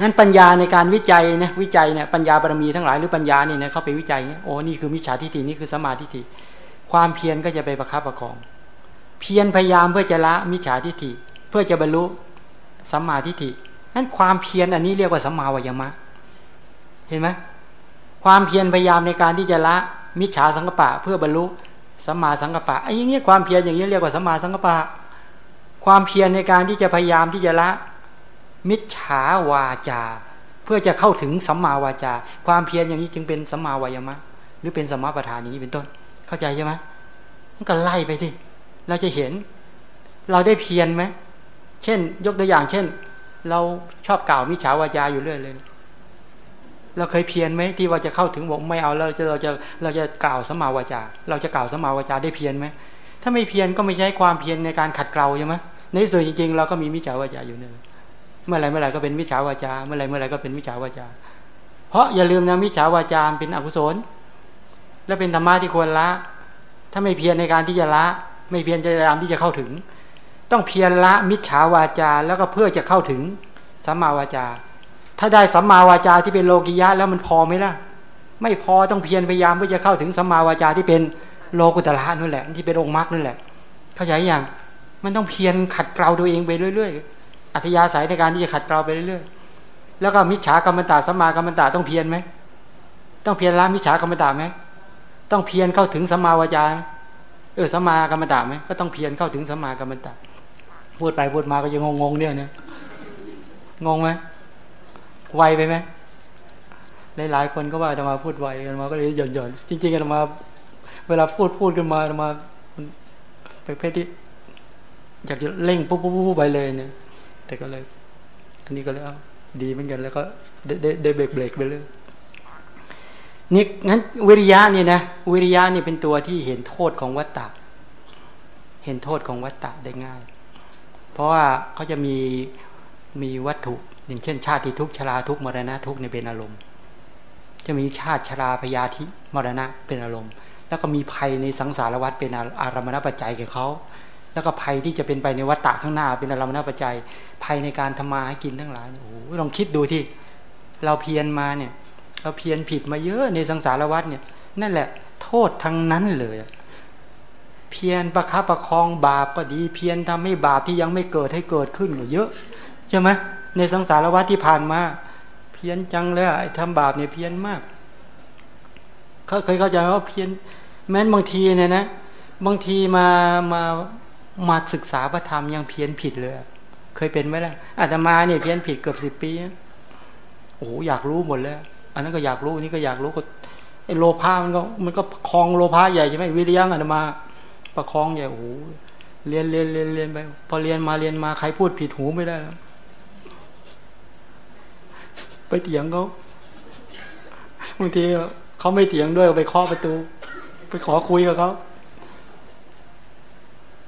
นั้นปัญญาในการวิจัยนะวิจัยเนี่ยปัญญาบารมีทั้งหลายหรือปัญญาเนี่ยเขาไปวิจัยเนี่ยโอ้นี่คือมิจฉาทิฏฐินี่คือสมาทิฏฐิความเพียรก็จะไปประคับประคอง เพียรพยายามเพื่อจะละมิจฉาทิฏฐิเพื่อจะบรรลุสัมมาทิฏฐินั้นความเพียรอันนี้เรียกว่าสัมมาวายมะ เห็นไหมความเพียรพยายามในการที่จะละมิจฉาสังกปะ เพื่อบรรลุสัมมาสังกปะไอ้อย่างเงี้ยความเพียรอย่างเงี้ยเรียกว่าสัมมาสังกปะ ความเพียรในการที่จะพยายามที่จะละ มิจฉาวาจา เพื่อจะเข้าถึงสัมมาวาจา ความเพียรอย่างนี้จึงเป็นสัมมาวายมะ หรือเป็นสัมมาประธานอย่างนี้เป็นต้น เข้าใจใช่ไหมมันก็ไล่ไปที่เราจะเห็น เราได้เพียรไหมเช่น ยกตัวอย่าง เช่น เราชอบกล่าวมิจฉาวาจาอยู่เรื่อยเลยเราเคยเพียรไหมที่ว่าจะเข้าถึงบอกไม่เอาเราจะเราจะเราจะกล่าวสมาวาจา เราจะกล่าวสมาวาจาได้เพียรไหมถ้าไม่เพียรก็ไม่ใช้ความเพียรในการขัดเกลาใช่ไหมในส่วนจริงๆ เราก็มีมิจฉาวาจาอยู่เนี่ย เมื่อไรเมื่อไรก็เป็นมิจฉาวาจา เมื่อไรเมื่อไรก็เป็นมิจฉาวาจา เพราะอย่าลืมนะมิจฉาวาจาเป็นอกุศล และเป็นธรรมะที่ควรละ ถ้าไม่เพียรในการที่จะละ ไม่เพียรจะพยายามที่จะเข้าถึง ต้องเพียรละมิจฉาวาจาแล้วก็เพื่อจะเข้าถึงสัมมาวาจา ถ้าได้สัมมาวาจาที่เป็นโลกิยะแล้วมันพอไหมล่ะ ไม่พอต้องเพียรพยายามเพื่อจะเข้าถึงสัมมาวาจาที่เป็นโลกุตละนั่นแหละที่เป็นองค์มรรคนั่นแหละ เข้าใจยังมันต้องเพียรขัดเกลาตัวเองไปเรื่อยๆ อัธยาศัยในการที่จะขัดเกลาไปเรื่อยๆ แล้วก็มิจฉากรรมตาสัมมากรรมตาต้องเพียรไหม ต้องเพียรละมิจฉากรรมตาไหม ต้องเพียรเข้าถึงสัมมาวาจาเออสัมมากรรมตาไหมก็ต้องเพียรเข้าถึงสัมมากรรมตาพูดไปพูดมาก็ยังงงๆเนี่ยเนี่ยงงไหมไวไปไหมหลายๆคนก็ว่าจะมาพูดไวกันมาก็เลยหย่อนหย่อนจริงๆกันมา เวลาพูดพูดกันมามาไปเพศที่อยากจะเร่งปุ๊บปุ๊บปุ๊บไปเลยเนี่ย แต่ก็เลย อันนี้ก็เลยเอาดีเหมือนกันแล้วก็ได้ได้เบรกเบรกไปเลยนี่งั้นวิริยะนี่นะวิริยะนี่เป็นตัวที่เห็นโทษของวัตตะ เห็นโทษของวัตตะได้ง่าย เพราะว่าเขาจะมีมีวัตถุอย่างเช่น ชาติทุกชราทุกมรณะทุกในเป็นอารมณ์ จะมีชาติชราพยาธิมรณะเป็นอารมณ์ แล้วก็มีภัยในสังสารวัฏเป็นอารมณปัจจัยแก่เขา แล้วก็ภัยที่จะเป็นไปในวัฏฏะข้างหน้า เป็นอารมณปัจจัยภัยในการทำมาให้กินทั้งหลายโอ้โหลองคิดดูที่เราเพียรมาเนี่ย เราเพียรผิดมาเยอะในสังสารวัฏเนี่ย นั่นแหละ โทษทั้งนั้นเลย เพียรประคับประคองบาปก็ดีเพียรทำให้บาปที่ยังไม่เกิดให้เกิดขึ้นเยอะใช่ไหมในสังสารวัฏที่ผ่านมา เพี้ยนจังเลยไอ้ทำบาปเนี่ยเพี้ยนมากเขาเคยเข้าใจว่าเพี้ยนแม้นบางทีเนี่ยนะ บางทีมามา มาศึกษาพระธรรมยังเพี้ยนผิดเลย เคยเป็นไหมล่ะอาตมาเนี่ยเพี้ยนผิดเกือบสิบปีโอ้อยากรู้หมดแล้ว อันนั้นก็อยากรู้นี่ก็อยากรู้ก็ไอ้โลภะมันก็มันก็คลองโลภะใหญ่ใช่ไหมวิริยังอาตมาประคองใหญ่โอ้เรียนเรียนเรียนเรียนไป พอเรียนมาเรียนมาใครพูดผิดหูไม่ได้แล้วไปเถียงเขาบางทีเขาไม่เถียงด้วยไปเคาะประตู ไปขอคุยกับเขา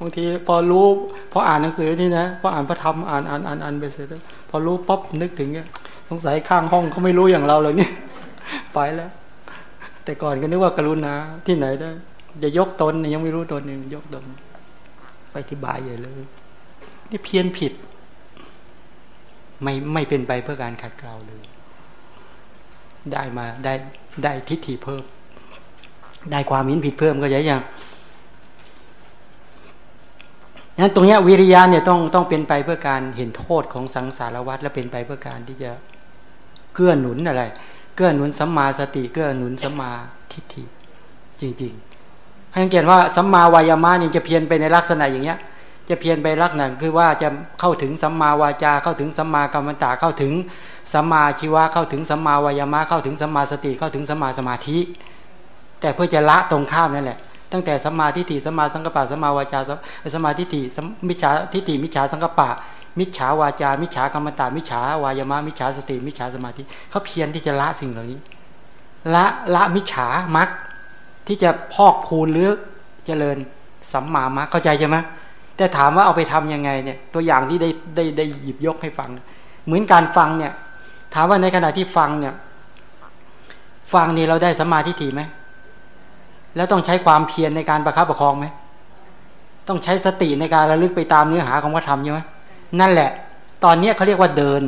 บางทีพอรู้พออ่านหนังสือนี่นะพออ่านพระธรรมอ่านอ่านอ่านอ่านไปเสร็จพอรู้ป๊บนึกถึงเนี่ยสงสัยข้างห้องเขาไม่รู้อย่างเราเลยนี่ไปแล้ว แต่ก่อนก็นึกว่ากรุณาที่ไหนได้จะยกตนยังไม่รู้ตนเองยกตนไปที่บายใหญ่เลยนี่เพี้ยนผิด ไม่ไม่เป็นไปเพื่อการขัดเกลาเลย ได้มาได้ได้ทิฏฐิเพิ่ม ได้ความมินผิดเพิ่มก็ใหญ่ยัง นั้นตรงนี้วิริยะเนี่ยต้องต้องเป็นไปเพื่อการเห็นโทษของสังสารวัฏและเป็นไปเพื่อการที่จะเกื้อหนุนอะไร เกื้อหนุนสัมมาสติ เกื้อหนุนสัมมาทิฏฐิจริงๆให้สังเกตว่าสัมมาวายามะนี่จะเพียนไปในลักษณะอย่างเงี้ย จะเพียรไปรักหนังคือว่าจะเข้าถึงสัมมาวาจา เข้าถึงสัมมากรรมตาเข้าถึงสัมมาชีวะเข้าถึงสัมมาวายามะเข้าถึงสัมมาสติเข้าถึงสัมมาสมาธิ แต่เพื่อจะละตรงข้ามนั่นแหละ ตั้งแต่สัมมาทิฏฐิสัมมาสังกัปปะสัมมาวาจาสัมมาทิฏฐิมิจฉาทิฏฐิมิจฉาสังกัปปะ มิจฉาวาจา มิจฉากรรมตามิจฉาวายามะมิจฉาสติ มิจฉาสมาธิเขาเพียรที่จะละสิ่งเหล่านี้ ละละมิจฉามักที่จะพอกพูนหรือเจริญสัมมามักเข้าใจใช่ไหมแต่ถามว่าเอาไปทํำยังไงเนี่ยตัวอย่างที่ได้ได้ได้หยิบยกให้ฟัง เหมือนการฟังเนี่ย ถามว่าในขณะที่ฟังเนี่ย ฟังนี่เราได้สมาธิถี่ไหม แล้วต้องใช้ความเพียรในการประคับประคองไหมต้องใช้สติในการระลึกไปตามเนื้อหาของพระธรรมใช่ไหมนั่นแหละ ตอนนี้เขาเรียกว่าเดิน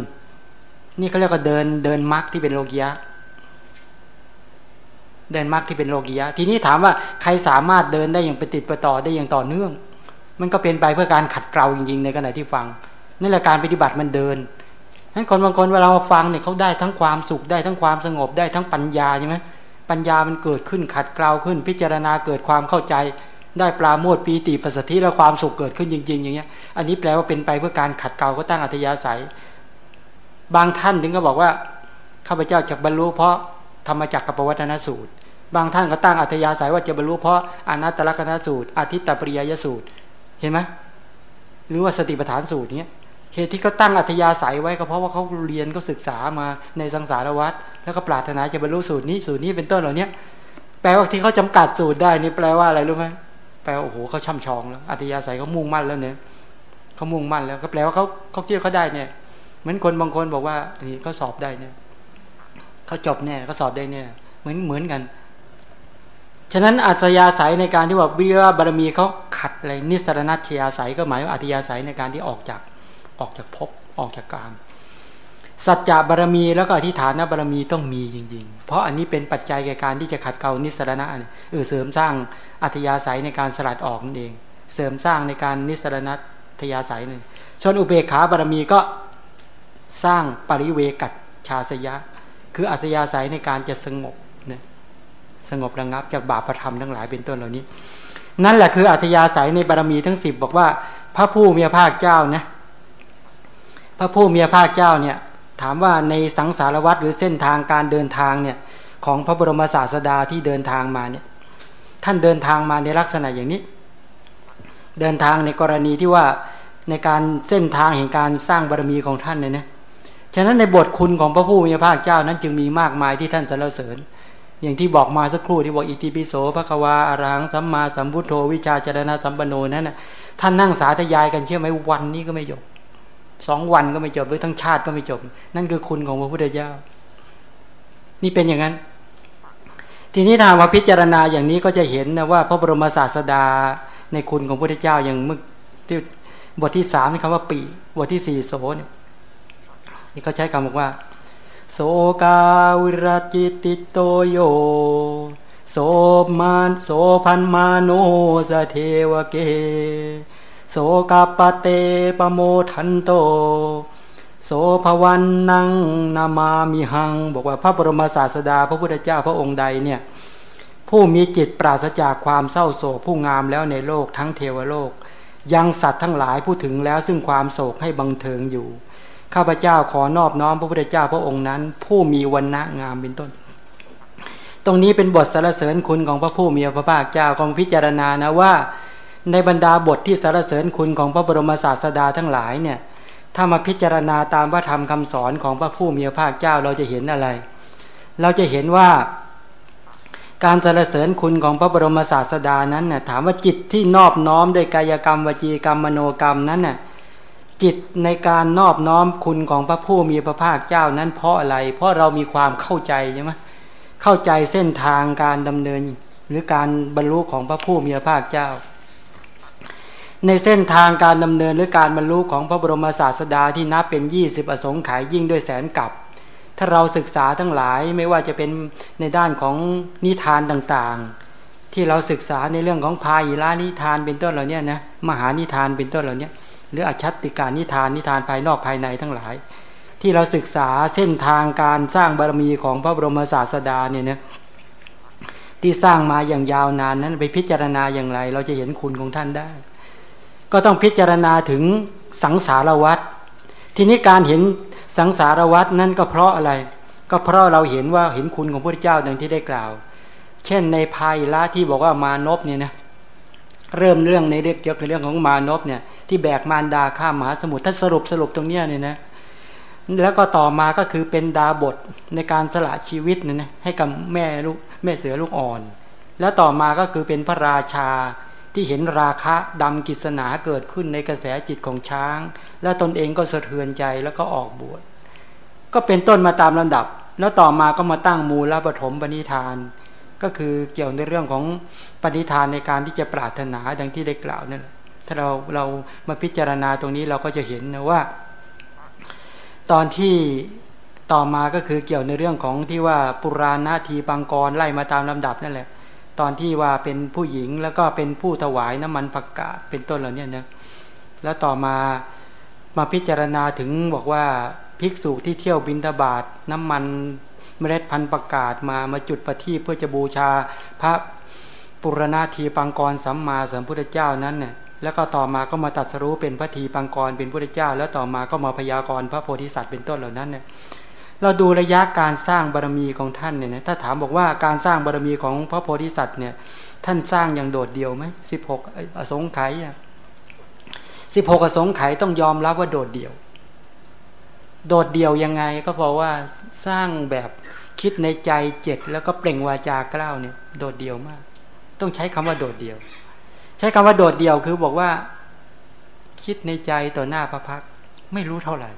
นี่เขาเรียกว่าเดินเดินมรรคที่เป็นโลกียะ เดินมรรคที่เป็นโลกียะ ทีนี้ถามว่าใครสามารถเดินได้อย่างไปติดประต่อได้อย่างต่อเนื่อง มันก็เป็นไปเพื่อการขัดเกลาจริงๆ ในขณะที่ฟังนั่นแหละการปฏิบัติมันเดินนั้นคนบางคนเวลาฟังเนี่ยเขาได้ทั้งความสุขได้ทั้งความสงบได้ทั้งปัญญาใช่ไหม ปัญญามันเกิดขึ้นขัดเกลาขึ้น พิจารณาเกิดความเข้าใจ ได้ปลาโมดปีติปัสสธิและความสุขเกิดขึ้นจริง ๆ อย่างเงี้ย อันนี้แปลว่าเป็นไปเพื่อการขัดเกลาก็ตั้งอัธยาศัย บางท่านถึงก็บอกว่าข้าพเจ้าจะบรรลุเพราะธรรมจักรกับปวัตนสูตร บางท่านก็ตั้งอัธยาศัยว่าจะบรรลุเพราะอนัตตลกนสูตรอาทิตตปริยยสูตร เห็นไหมหรือว่าสติปัฏฐานสูตรเนี้ย เหตุที่เขาตั้งอัธยาศัยไว้ก็เพราะว่าเขาเรียนเขาศึกษามาในสังสารวัฏแล้วก็ปรารถนาจะบรรลุสูตรนี้สูตรนี้เป็นต้นเหล่านี้แปลว่าที่เขาจำกัดสูตรได้นี่แปลว่าอะไรรู้ไหมแปลว่าโอ้โหเขาช่ำชองแล้วอัธยาศัยเขามุ่งมั่นแล้วเนี่ยเขามุ่งมั่นแล้วก็แปลว่าเขาเขาเกี่ยวเขาได้เนี่ยเหมือนคนบางคนบอกว่านี่เขาสอบได้เนี่ยเขาจบเนี่ยเขาสอบได้เนี่ยเหมือนเหมือนกัน ฉะนั้นอัธยาศัยในการที่ว่าวิริยะบารมีเขาขัดอะไรนิสรณัตยาศัยก็หมายว่าอัธยาศัยในการที่ออกจาก ออกจากภพออกจากกามสัจจะบารมีแล้วก็อธิฐานบารมีต้องมีจริง ๆ เพราะอันนี้เป็นปัจจัยแก่การที่จะขัดเกลานิสรณะเออเสริมสร้างอัธยาศัยในการสลัดออกนั่นเอง เสริมสร้างในการนิสรณัตยาศัยหนึ่งชนอุเบกขาบารมีก็สร้างปริเวกัตชาสยะ คืออัธยาศัยในการจะสงบนสงบระงับจากบาปธรรมทั้งหลายเป็นต้นเหล่านี้ นั่นแหละคืออัธยาศัยในบารมีทั้งสิบบอกว่า พระผู้มีพระภาคเจ้านะ พระผู้มีพระภาคเจ้าเนี่ยถามว่าในสังสารวัตรหรือเส้นทางการเดินทางเนี่ยของพระบรมศาสดาที่เดินทางมาเนี่ยท่านเดินทางมาในลักษณะอย่างนี้ เดินทางในกรณีที่ว่าในการเส้นทางแห่งการสร้างบารมีของท่านเนี่ยนะฉะนั้นในบทคุณของพระผู้มีพระภาคเจ้านั้นจึงมีมากมายที่ท่านสรรเสริญ อย่างที่บอกมาสักครู่ที่บอกอิติปิโสพระควาอารังสัมมาสัมพุทโธวิชาจารณะสัมปโนนั้นนะท่านนั่งสาธยายกันเชื่อไหมวันนี้ก็ไม่จบ สองวันก็ไม่จบหรือทั้งชาติก็ไม่จบ นั่นคือคุณของพระพุทธเจ้า นี่เป็นอย่างนั้น ทีนี้ถ้าว่าพิจารณาอย่างนี้ก็จะเห็นนะว่า พระบรมศาสดาในคุณของพระพุทธเจ้าอย่างมื่อที่บทที่สามนี่คำว่าปีบทที่สี่โสเนี่ยนี่เขาใช้คำบอกว่า โสกาวิรจิติโตโยโสมานโสพันมาโนสเทวเก โสกาปเตปโมทันโต โสภวันนังนามามิหัง บอกว่าพระบรมศาสดา พระพุทธเจ้าพระองค์ใดเนี่ยผู้มีจิตปราศจากความเศร้าโศกผู้งามแล้วในโลกทั้งเทวโลก ยังสัตว์ทั้งหลายผู้ถึงแล้วซึ่งความโศกให้บังเทิงอยู่ ข้าพเจ้าขอนอบน้อมพระพุทธเจ้าพระองค์นั้น ผู้มีวันณะงามเป็นต้น ตรงนี้เป็นบทสรรเสริญคุณของพระผู้มีพระภาคเจ้าของพิจารณานะว่า ในบรรดาบทที่สารเสริญคุณของพระบรมศาสดาทั้งหลายเนี่ยถ้ามาพิจารณาตามพระธรรมคำสอนของพระผู้มีพระภาคเจ้าเราจะเห็นอะไร เราจะเห็นว่าการสรรเสริญคุณของพระบรมศาสดานั้นน่ยถามว่าจิตที่นอบน้อมโดยกายกรรมวจีกรรมมโนกรรมนั้นน่ะจิตในการนอบน้อมคุณของพระผู้มีพระภาคเจ้านั้นเพราะอะไร เพราะเรามีความเข้าใจใช่ไหมเข้าใจเส้นทางการดำเนินหรือการบรรลุของพระผู้มีพระภาคเจ้า ในเส้นทางการดำเนินหรือการบรรลุของพระบรมศาสดาที่นับเป็นยี่สิบอสงไขยยิ่งด้วยแสนกับ ถ้าเราศึกษาทั้งหลายไม่ว่าจะเป็นในด้านของนิทานต่างๆ ที่เราศึกษาในเรื่องของพายิรานิทานเป็นต้นเหล่านี้นะมหานิทานเป็นต้นเหล่านี้หรืออชัตติการนิทานนิทานภายนอกภายในทั้งหลาย ที่เราศึกษาเส้นทางการสร้างบารมีของพระบรมศาสดาเนี่ยนะที่สร้างมาอย่างยาวนานนั้นไปพิจารณาอย่างไร เราจะเห็นคุณของท่านได้ ก็ต้องพิจารณาถึงสังสารวัฏทีนี้การเห็นสังสารวัฏนั่นก็เพราะอะไร ก็เพราะเราเห็นว่าเห็นคุณของพระเจ้าดังที่ได้กล่าว เช่นในภายละที่บอกว่ามานพเนี่ยนะเริ่มเรื่องในเรื่องเกี่ยวกับเรื่องของมานพเนี่ยที่แบกมารดาข้ามมหาสมุทรถ้าสรุปสรุปตรงเนี้ยเนี่ยนะแล้วก็ต่อมาก็คือเป็นดาบทในการสละชีวิตเนี่ยนะให้กับแม่ลูกแม่เสือลูกอ่อน แล้วต่อมาก็คือเป็นพระราชา ที่เห็นราคะดำกิศนาเกิดขึ้นในกระแสจิตของช้าง และตนเองก็สะเทือนใจแล้วก็ออกบวชก็เป็นต้นมาตามลำดับ แล้วต่อมาก็มาตั้งมูลปฐมปณิธาน ก็คือเกี่ยวในเรื่องของปณิธานในการที่จะปรารถนาดังที่ได้กล่าวนั่นแหละถ้าเราเรามาพิจารณาตรงนี้เราก็จะเห็นนะว่า ตอนที่ต่อมาก็คือเกี่ยวในเรื่องของที่ว่าปุราณาทีปังกรไล่มาตามลำดับนั่นแหละ ตอนที่ว่าเป็นผู้หญิงแล้วก็เป็นผู้ถวายน้ำมันผักกาดเป็นต้นเหล่านี้นะแล้วต่อมามาพิจารณาถึงบอกว่าภิกษุที่เที่ยวบินทบาทน้ำมันเมล็ดพันธุ์ประกาศมามาจุดประทีปเพื่อจะบูชาพระปุรณาทีปังกรสัมมาสัมพุทธเจ้านั้นเนี่ยแล้วก็ต่อมาก็มาตัดสรู้เป็นพระทีปังกรเป็นพุทธเจ้า แล้วต่อมาก็มาพยากรณ์พระโพธิสัตว์เป็นต้นเหล่านั้นเนี่ย เราดูระยะการสร้างบารมีของท่านเนี่ยนะถ้าถามบอกว่าการสร้างบารมีของพระโพธิสัตว์เนี่ยท่านสร้างอย่างโดดเดี่ยวไหมสิบหกอสงไขยสิบหกอสงไขยต้องยอมรับว่าโดดเดี่ยว โดดเดี่ยวยังไงก็เพราะว่าสร้างแบบคิดในใจเจ็ดแล้วก็เปล่งวาจากล้าวเนี่ยโดดเดี่ยวมาก ต้องใช้คำว่าโดดเดี่ยว ใช้คำว่าโดดเดี่ยวคือบอกว่า คิดในใจต่อหน้าพระพักไม่รู้เท่าไหร่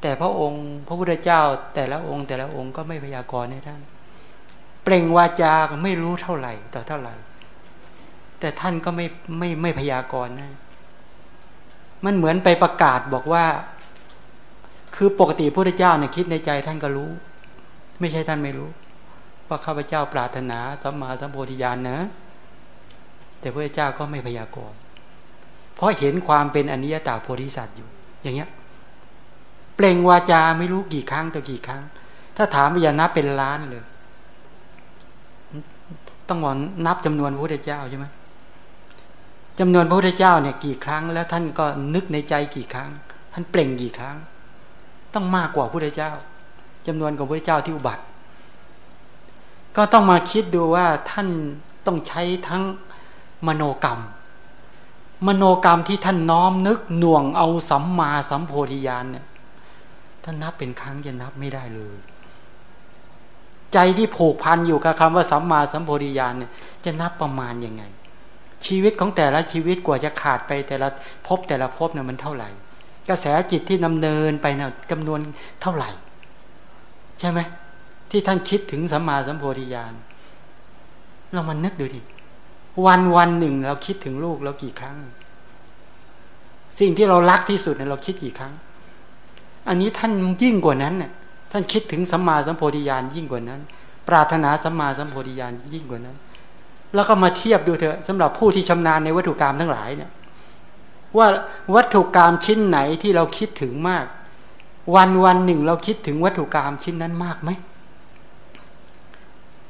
แต่พระองค์พระพุทธเจ้า แต่ละองค์ แต่ละองค์ก็ไม่พยากรณ์ให้ท่าน เปล่งวาจาไม่รู้เท่าไหร่ต่อเท่าไหร่ แต่ท่านก็ไม่ไม่ไม่พยากรณ์นะ มันเหมือนไปประกาศบอกว่า คือปกติพระพุทธเจ้าเนี่ยคิดในใจท่านก็รู้ ไม่ใช่ท่านไม่รู้ ว่าข้าพเจ้าปรารถนาสัมมาสัมโพธิญาณนะ แต่พระพุทธเจ้าก็ไม่พยากรณ์เพราะเห็นความเป็นอนิยตาโพธิสัตว์อยู่ อย่างเงี้ย เปล่งวาจาไม่รู้กี่ครั้งต่อกี่ครั้ง ถ้าถามวิญญาณเป็นล้านเลย ต้องบอกนับจำนวนพระพุทธเจ้าใช่ไหมจำนวนพระพุทธเจ้าเนี่ยกี่ครั้ง แล้วท่านก็นึกในใจกี่ครั้ง ท่านเปล่งกี่ครั้ง ต้องมากกว่าพระพุทธเจ้าจำนวนของพระพุทธเจ้าที่อุบัติ ก็ต้องมาคิดดูว่าท่านต้องใช้ทั้งมโนกรรม มโนกรรมที่ท่านน้อมนึกหน่วงเอาสัมมาสัมโพธิญาณเนี่ย ถ้านับเป็นครั้งจะนับไม่ได้เลย ใจที่ผูกพันอยู่กับคำว่าสัมมาสัมโพธิญาณเนี่ยจะนับประมาณยังไง ชีวิตของแต่ละชีวิตกว่าจะขาดไปแต่ละพบแต่ละพบเนี่ยมันเท่าไหร่ กระแสจิตที่นำเนินไปเนี่ยจำนวนเท่าไหร่ ใช่ไหมที่ท่านคิดถึงสัมมาสัมโพธิญาณเรามันนึกดูดิวันวันหนึ่งเราคิดถึงลูกเรากี่ครั้ง สิ่งที่เรารักที่สุดเนี่ยเราคิดกี่ครั้ง อันนี้ท่านยิ่งกว่านั้นน่ยท่านคิดถึงสัมมาสัมโพธิญาณยิ่งกว่านั้น ปรารถนาสัมมาสัมโพธิญาณยิ่งกว่านั้น แล้วก็มาเทียบดูเถอะสำหรับผู้ที่ชำนาญในวัตถุกรรมทั้งหลายเนี่ยว่าวัตถุกรรมชิ้นไหนที่เราคิดถึงมาก วันวันหนึ่งเราคิดถึงวัตถุกรรมชิ้นนั้นมากไหม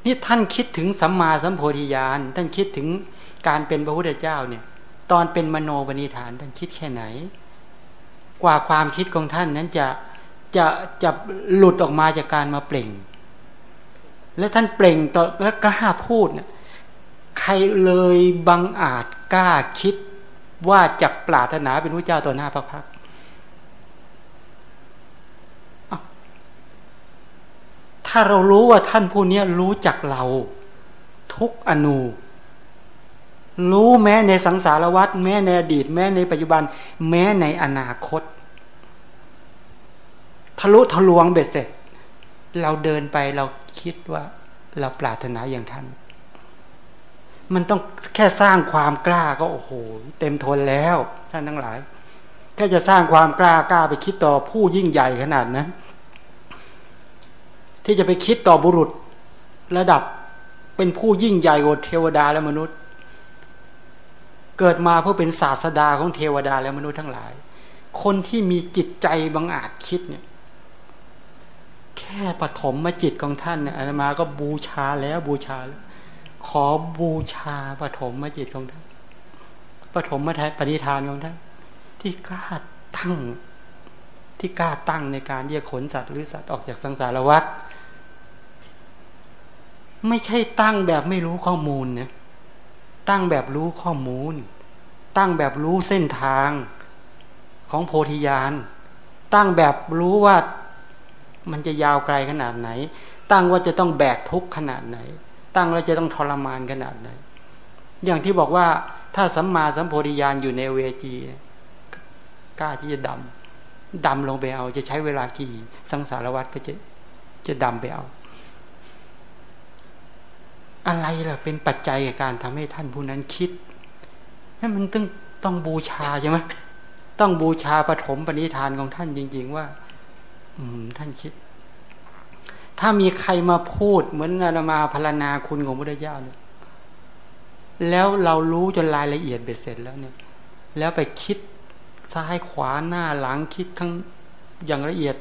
นี่ท่านคิดถึงสัมมาสัมโพธิญาณท่านคิดถึงการเป็นพระพุทธเจ้าเนี่ย ตอนเป็นมโนปณิธานท่านคิดแค่ไหน กว่าความคิดของท่านนั้นจะจะจะหลุดออกมาจากการมาเปล่ง และท่านเปล่งต่อแล้วกล้าพูดเนี่ยใครเลยบังอาจกล้าคิดว่าจะปรารถนาเป็นพระเจ้าต่อหน้าพระพักถ้าเรารู้ว่าท่านผู้นี้รู้จักเรา ทุกอนู รู้แม้ในสังสารวัฏแม้ในอดีต แม้ในปัจจุบัน แม้ในอนาคต ทะลุทะลวงเบ็ดเสร็จ เราเดินไปเราคิดว่าเราปรารถนาอย่างท่าน มันต้องแค่สร้างความกล้าก็โอ้โห เต็มทนแล้วท่านทั้งหลาย แค่จะสร้างความกล้ากล้าไปคิดต่อผู้ยิ่งใหญ่ขนาดนั้น ที่จะไปคิดต่อบุรุษระดับเป็นผู้ยิ่งใหญ่กว่าเทวดาและมนุษย์ เกิดมาเพื่อเป็นศาสดาของเทวดาและมนุษย์ทั้งหลาย คนที่มีจิตใจบังอาจคิดเนี่ย แค่ปฐมมาจิตของท่านเนี่ยอาตมาก็บูชาแล้วบูชาแล้วขอบูชาปฐมมาจิตของท่านปฐมมาปณิธานของท่านที่กล้าตั้งที่กล้าตั้งในการที่จะขนสัตว์หรือสัตว์ออกจากสังสารวัฏไม่ใช่ตั้งแบบไม่รู้ข้อมูลเนี่ย ตั้งแบบรู้ข้อมูล ตั้งแบบรู้เส้นทางของโพธิญาณ ตั้งแบบรู้ว่ามันจะยาวไกลขนาดไหน ตั้งว่าจะต้องแบกทุกข์ขนาดไหน ตั้งว่าจะต้องทรมานขนาดไหน อย่างที่บอกว่าถ้าสัมมาสัมโพธิญาณอยู่ในเวจีกล้าที่จะดำดำลงไปเอา จะใช้เวลากี่สังสารวัตรก็จะจะดำไปเอา อะไรล่ะเป็นปัจจัยในการทำให้ท่านผู้นั้นคิดนั่นมันต้องต้องบูชาใช่ไหมต้องบูชาปฐมปณิธานของท่านจริง ๆ ว่า อืม ท่านคิด ถ้ามีใครมาพูดเหมือนอามาพรณนาคุณของพระเจ้าเนี่ยแล้วเรารู้จนรายละเอียดเบ็ดเสร็จแล้วเนี่ย แล้วไปคิดซ้ายขวาหน้าหลังคิดทั้งอย่างละเอียด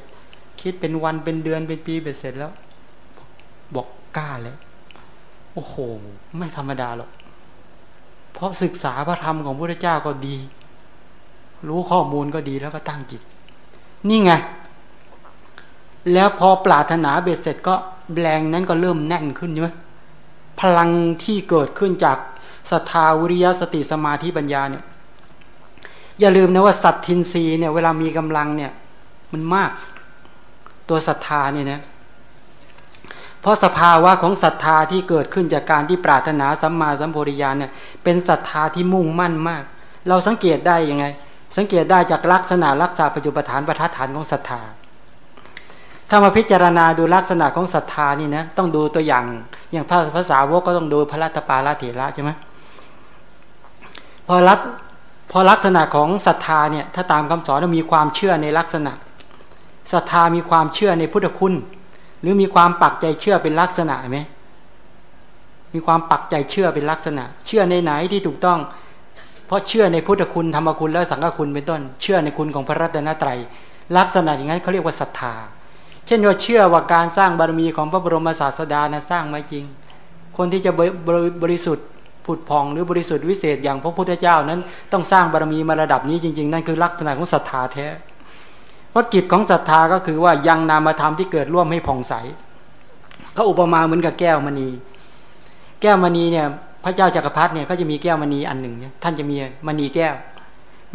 คิดเป็นวันเป็นเดือนเป็นปีเบ็ดเสร็จแล้ว บอกกล้าเลย อ้โห ไม่ธรรมดาหรอก เพราะศึกษาพระธรรมของพระเจ้าก็ดี รู้ข้อมูลก็ดีแล้วก็ตั้งจิต นี่ไง แล้วพอปรารถนาเบ็ดเสร็จก็แรงนั้นก็เริ่มแน่นขึ้นใช่ไหมพลังที่เกิดขึ้นจากศรัทธาวิริยะสติสมาธิปัญญาเนี่ย อย่าลืมนะว่าสัตทินรีเนี่ย เวลามีกำลังเนี่ย มันมาก ตัวศรัทธาเนี่ยนะ ราะสภาวะของศรัทธาที่เกิดขึ้นจากการที่ปรารถนาสัมมาสัมโพธิญาณเนี่ยเป็นศรัทธาที่มุ่งมั่นมาก เราสังเกตได้ยังไง สังเกตได้จากลักษณะรักษาปัจจุปฐานประทัดฐานของศรัทธา ถ้ามาพิจารณาดูลักษณะของศรัทธานี่นะต้องดูตัวอย่างอย่างพระภาษาวกก็ต้องดูพระรัตปาลเถระใช่ไหมพอรัตพอลักษณะของศรัทธาเนี่ยถ้าตามคำสอนมีความเชื่อในลักษณะศรัทธามีความเชื่อในพุทธคุณ หรือมีความปักใจเชื่อเป็นลักษณะไหมมีความปักใจเชื่อเป็นลักษณะ เชื่อในไหนที่ถูกต้อง เพราะเชื่อในพุทธคุณธรรมคุณและสังฆคุณเป็นต้น เชื่อในคุณของพระรัตนตรัย ลักษณะอย่างนั้นเขาเรียกว่าศรัทธา เช่นว่าเชื่อว่าการสร้างบารมีของพระบรมศาสดานะสร้างไม่จริง คนที่จะบริสุทธิ์ผุดพองหรือบริสุทธิ์วิเศษอย่างพระพุทธเจ้านั้น ต้องสร้างบารมีมาระดับนี้จริง ๆ นั่นคือลักษณะของศรัทธาแท้ ราะกิจของศรัทธาก็คือว่ายังนามธรรมที่เกิดร่วมให้ผ่องใสก็อุปมาเหมือนกับแก้วมณี แก้วมณีเนี่ย พระเจ้าจากักรพรรดิเนี่ยเขาจะมีแก้วมณีอันหนึ่งเนี่ยท่านจะมีมณีแก้ว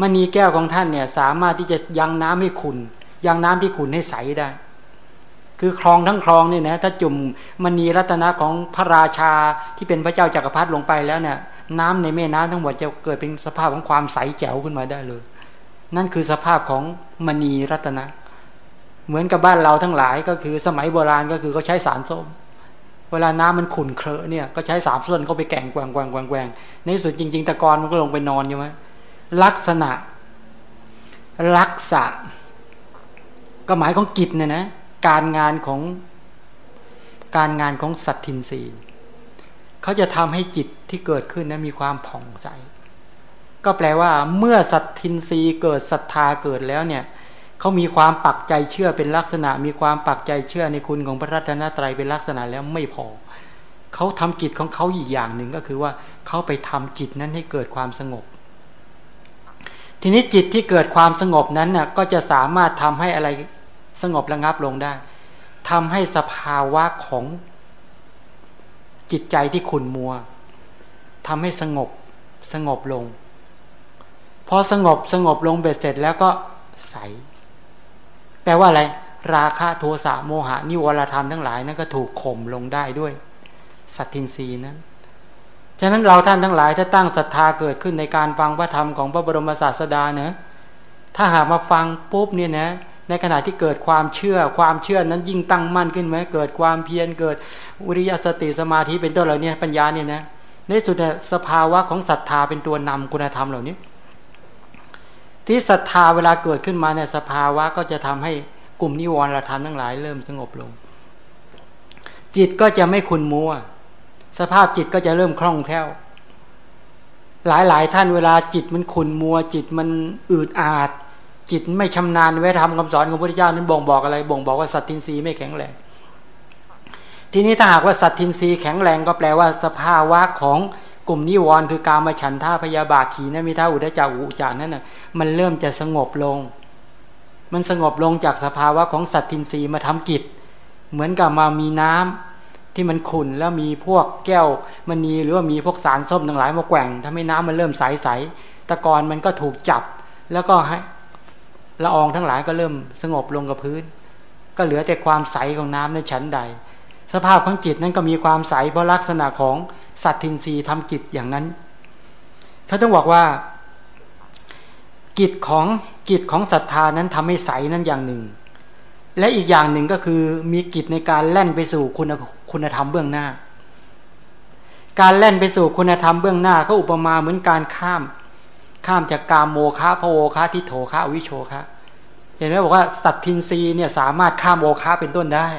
มณีแก้วของท่านเนี่ยสามารถที่จะยังน้ำให้ขุนยังน้ำที่ขุนให้ใสได้ คือคลองทั้งคลองเนี่ยนะถ้าจุ่มมณีรัตนะของพระราชาที่เป็นพระเจ้าจากักรพรรดิลงไปแล้วเนี่ย น้ำในแม่น้ำทั้งหมดจะเกิดเป็นสภาพของความใสแจ๋วขึ้นมาได้เลย นั่นคือสภาพของมณีรัตนะ เหมือนกับบ้านเราทั้งหลายก็คือสมัยโบราณก็คือเขาใช้สารส้ม เวลาน้ำมันขุ่นเคลอะเนี่ยก็ใช้สามส่วนเขาไปแก่งแกว่งแกว่งแกว่งแกว่งในสุดจริง ๆตะกอนมันก็ลงไปนอนใช่ไหมลักษณะรักษาก็หมายของกิจเนี่ยนะการงานของการงานของสัตทินรีเขาจะทำให้จิตที่เกิดขึ้นนะมีความผ่องใส ก็แปลว่าเมื่อสัตทินรีเกิดศรัทธาเกิดแล้วเนี่ยเขามีความปักใจเชื่อเป็นลักษณะ มีความปักใจเชื่อในคุณของพระรัตนตรัยเป็นลักษณะแล้วไม่พอเขาทำกิจของเขาอีกอย่างหนึ่งก็คือว่าเขาไปทำจิตนั้นให้เกิดความสงบ ทีนี้จิตที่เกิดความสงบนั้นน่ะก็จะสามารถทำให้อะไรสงบระงับลงได้ทำให้สภาวะของจิตใจที่ขุนมัวทำให้สงบสงบลง พอสงบสงบลงเบ็ดเสร็จแล้วก็ใส แปลว่าอะไร ราคะโทสะโมหะ นิวรธรรมทั้งหลายนั้นก็ถูกข่มลงได้ด้วย สัตทินรีนั้นฉะนั้นเราท่านทั้งหลายถ้าตั้งศรัทธาเกิดขึ้นในการฟังพระธรรมของพระบรมศาสดาเนะถ้าหากมาฟังปุ๊บเนี่ยนะในขณะที่เกิดความเชื่อความเชื่อนั้นยิ่งตั้งมั่นขึ้นไหมเกิดความเพียรเกิดวิริยสติสมาธิเป็นต้นเหล่านี้ปัญญาเนี่ยนะในสุดสภาวะของศรัทธาเป็นตัวนำคุณธรรมเหล่านี้ ที่ศรัทธาเวลาเกิดขึ้นมาในสภาวะก็จะทำให้กลุ่มนิวรณ์ธรรมทั้งหลาย เริ่มสงบลง จิตก็จะไม่คุนมัว สภาพจิตก็จะเริ่มคล่องแคล่ว หลายหลายท่านเวลาจิตมันขุนมัว จิตมันอืดอาด จิตไม่ชำนาญไว้ทำคำสอนของพระพุทธเจ้านั้นบ่งบอกอะไร บ่งบอกว่าสัตทินรีไม่แข็งแรงทีนี้ถ้าหากว่าสัตทินรีแข็งแรงก็แปลว่าสภาวะของ กลุ่มนิวรณ์คือการมาฉันท่าพยาบาทขีนะมีท่าอุดจาอุจานั่นน่ะมันเริ่มจะสงบลง มันสงบลงจากสภาวะของสัตทินรีมาทำกิจ เหมือนกับมามีน้ำที่มันขุ่นแล้วมีพวกแก้วมันนีหรือว่ามีพวกสารส้มทั้งหลายมาแกว่งทำให้น้ำมันเริ่มใสใสตะกอนมันก็ถูกจับ แล้วก็ให้ละอองทั้งหลายก็เริ่มสงบลงกับพื้น ก็เหลือแต่ความใสของน้ำในชั้นใด สภาพของจิตนั้นก็มีความใสเพราะลักษณะของสัตทินรีทำกิจอย่างนั้นเขาต้องบอกว่า กิจของกิจของศรัทธานั้นทำให้ใสนั้นอย่างหนึ่ง และอีกอย่างหนึ่งก็คือมีกิจในการแล่นไปสู่คุณคุณธรรมเบื้องหน้า การแล่นไปสู่คุณธรรมเบื้องหน้าก็อุปมาเหมือนการข้าม ข้ามจากกามโมฆะพโอฆะทิโถฆะวิโชฆะเห็นไหมบอกว่าสัตทินรีเนี่ยสามารถข้ามโอฆะเป็นต้นได้